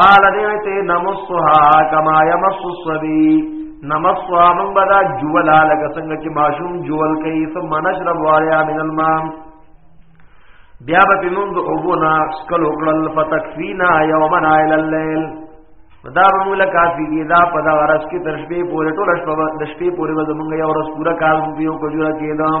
قال دیوته نمسها کما یمس الصبی نمسها من بدا جولا لکه څنګه چې ماشوم جول کوي ثم نشرب واریا من الماء بیا به موږ د اوبونا سکل وکړل فتکفینا یومنا الى الليل دا به موږ کافی دی دا په دا ورځ کې تر شپې پورې ټول شپه د شپې پورې به موږ یو ورځ پورا کار وکړو کو جوړه کېدم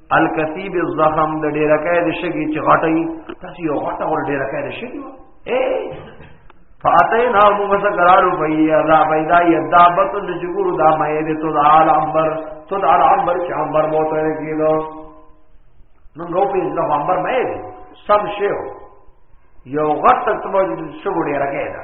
الکثیب الزخم د ډیره کای د شګي چې غټي تاسو یو غټه ور ډیره کای د شګي اے فاتینا مو مسکرار بیا دا پیدا یدابت نجور دا مې د تو دال امبر تو دال امبر چې امبر مو ته کېدو نو نو په دې امبر مې سم شیو یو غټه تمو شګو ډیره کای دا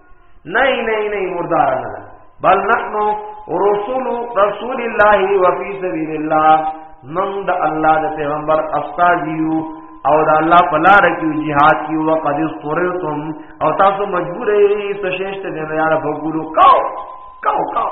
نه نه نه مردار نه بل نحن رسول رسول الله وفي سبيل الله من د الله د پیغمبر استاجیو او د الله په لار کې jihad کې او قد استرتم او تاسو مجبور یې تشهشت دې نه یاره وګورو کاو کاو کاو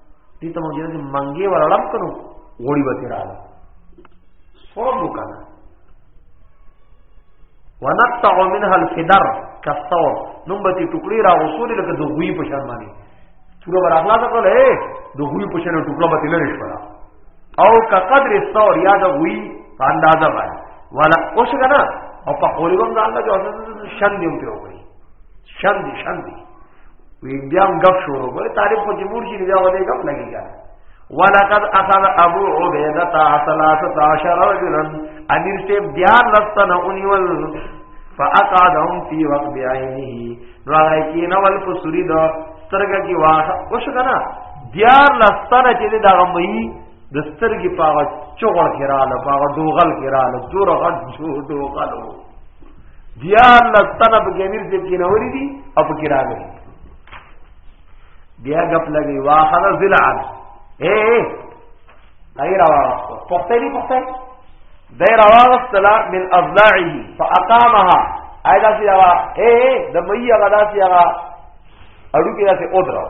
دې ته موجوده دي منګي ورلم کړو غوړي به تیراله سوب وکړه ونقطع منها الفدر كالثور نوم به ټوکړي را وصول لکه د غوي په شان باندې ټول بر اخلا ته کول اے د غوي په شان ټوکړه به تلل شي او کا قدر الثور یا د غوي په اندازه باندې ولا اوس کنه او په قولګم ځان له شند یو پیو کوي شند شند وی بیا هم غف شروع کړ طالب خو چې مور شي بیا ولې غف لګیږي ولقد اخذ ابو عبیده 13 رجلا امیر سے بیان لستن اونیول فاقعدهم فی وقت بعینه نو هغه کې نو ول په سری دا سترګه کې واخ او شو کنه دیار لستن چې دا غمئی د سترګې په هغه چغړ کې رااله په هغه ډوغل کې رااله دور غټ جو ډوغل و بیا الله تعالی په امیر دې کې نوري دي او په کې راغلي بیا غپ لګي واخذ ذلعن اے اے راوا پخته دي پخته دی راوا واستلا من اضلاعه فاقامها ایدا سی راوا اے د مئی غدا سی هغه اړو کې راځي او دراو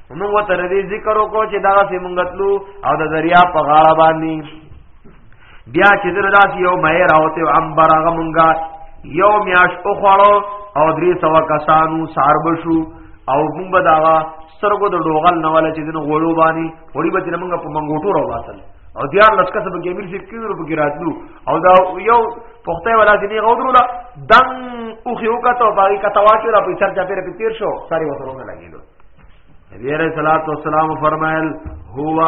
موږ ته ردی ذکر وکړو چې دا سه مونږ تلو او د دریا په غاړه باندې بیا چې دردا یو مې راوته انبر هغه مونږه یو میاش په خوړو او درې سو کسانو ساربشو او مونږ به دا سترګو د ډوغل نه ولا چې دنه غړو باندې وړي به چې مونږ په منګوټو راواتل او دیار لسکه سبا کې امیر شپ کیږي په ګراتلو او دا یو پخته ولا دې غوډرو لا دنګ او خيو کا ته باقي کا تواچو را په چرچا پیر په تیر شو ساری وته نه لګیدو نبی علیہ الصلوۃ والسلام فرمایل هو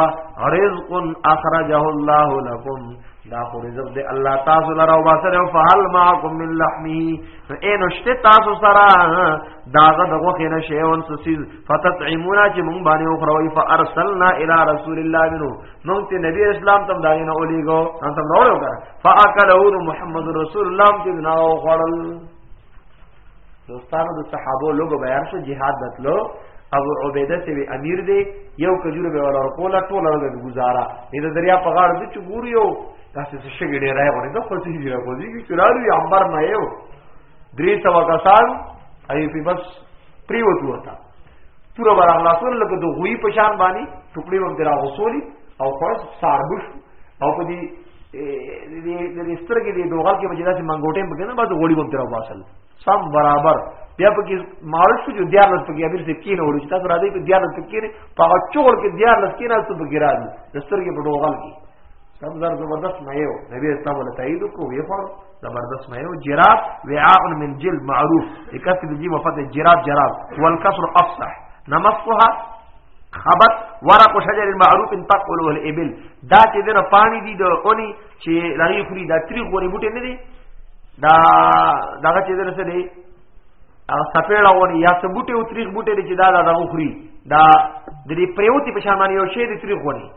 رزق اخرجه الله لكم دا خو رزق دی الله تاسو لره او باسره او فعل معكم من لحمه فإن اشت تاسو سره داغه دغه خنه شی اون سسیز فتطعمونا چې مونږ باندې اخروی فارسلنا الى رسول الله منو مونږ ته نبی اسلام تم داغه نه اولیګو انت نو ورو کړ فاکلوا محمد رسول الله چې نو خړل دوستانو د صحابو لوګو بیان شو jihad دتلو ابو عبیده ته امیر دی یو کجور به ولا کولا ټول ورځ گزارا دې د دریا په غاړه د چګور یو تاسو څه شګې ډیر راغونې د خوځي دی راغونې کی چرالو یې انبر نه یو درې سو کسان ای په بس پریوت وتا پورا بار الله سره لکه د غوی په شان باندې ټوکړي وم درا غسولی او خلاص ساربش او په دې د دې د دې سترګې د دوغل کې بچی داسې منګوټې په کې نه بس غوړي بم تر واسل سم برابر بیا په کې مارل شو جو دیار لس په کې امیر سیب کې نه وړو چې تاسو راځي په دیار لس کې نه په چول کې دیار لس کې نه څه په کې راځي د سترګې په دوغل کې سم زر زبردست مې یو نبی اسلام له تایید کو وی خور زبردست میں ہو جراب وعاء من جلد معروف اکسر جی وفت جراب جراب والکسر افصح نمصها خبت ورق شجر معروف تقول الابل دا چې دنه پانی دي د اونی چې لغی خوري دا تری غوري بوټي نه دي دا دغه چې دنه څه دي سپېړه ونی یا څه بوټي او تریخ بوټي دي چې دا دا دغه خوري دا د دې پریوتی په شان باندې یو شی دي تریخ ونی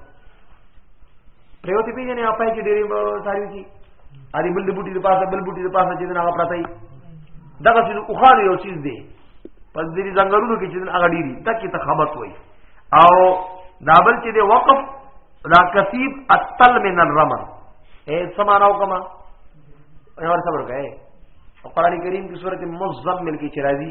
پریوتی پیژنې اپای کې ډېری ساری دي ا دې بل د بوټي د پاسه بل بوټي د پاسه چې نه هغه پراته وي دغه چې اوخان یو چیز دی په دې ځنګلونو کې چې هغه ډیری تکي ته خبرت وای او دا بل چې دی وقف دا کسیب اتل من الرمل اے سماناو کما اور صبر کئ قرآن کریم کی صورت مزمل کی چرازی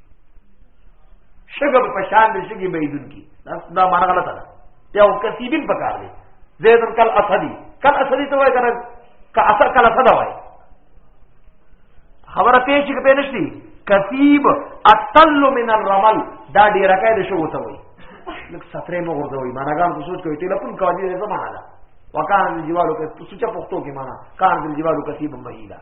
شګه په شان د شګي بيدون کی دا معنا غلطه ده یو کسیبین پکار دی زیدن کل اسدی کل اسدی ته وای کنه کا اثر کل اسد وای خبره پیش کې پېنش دي کسیب اتل من الرمل دا ډیره کای د شو ته وای لکه سترې مو ورځوي معنا ګان څه سوچ کوي ته لپن کوي دا معنا ده وکانه دیوالو کې سوچ پښتو کې معنا کار دیوالو کسیب مهیلا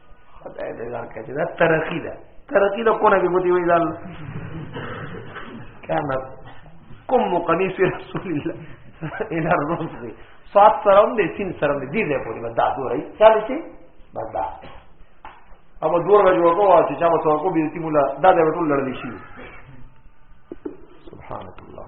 خدای دې ځان کوي دا ترقی ده ترقی ده کو نه به دی وی ځان کما کوم قمیص رسول الله الى الرزق صاد سره دې سین سره دې دې پوری بدا دورې چل شي بدا اما دور غجو کو چې چا وسو کو بیرتی مولا دا دې ټول لړل شي سبحان الله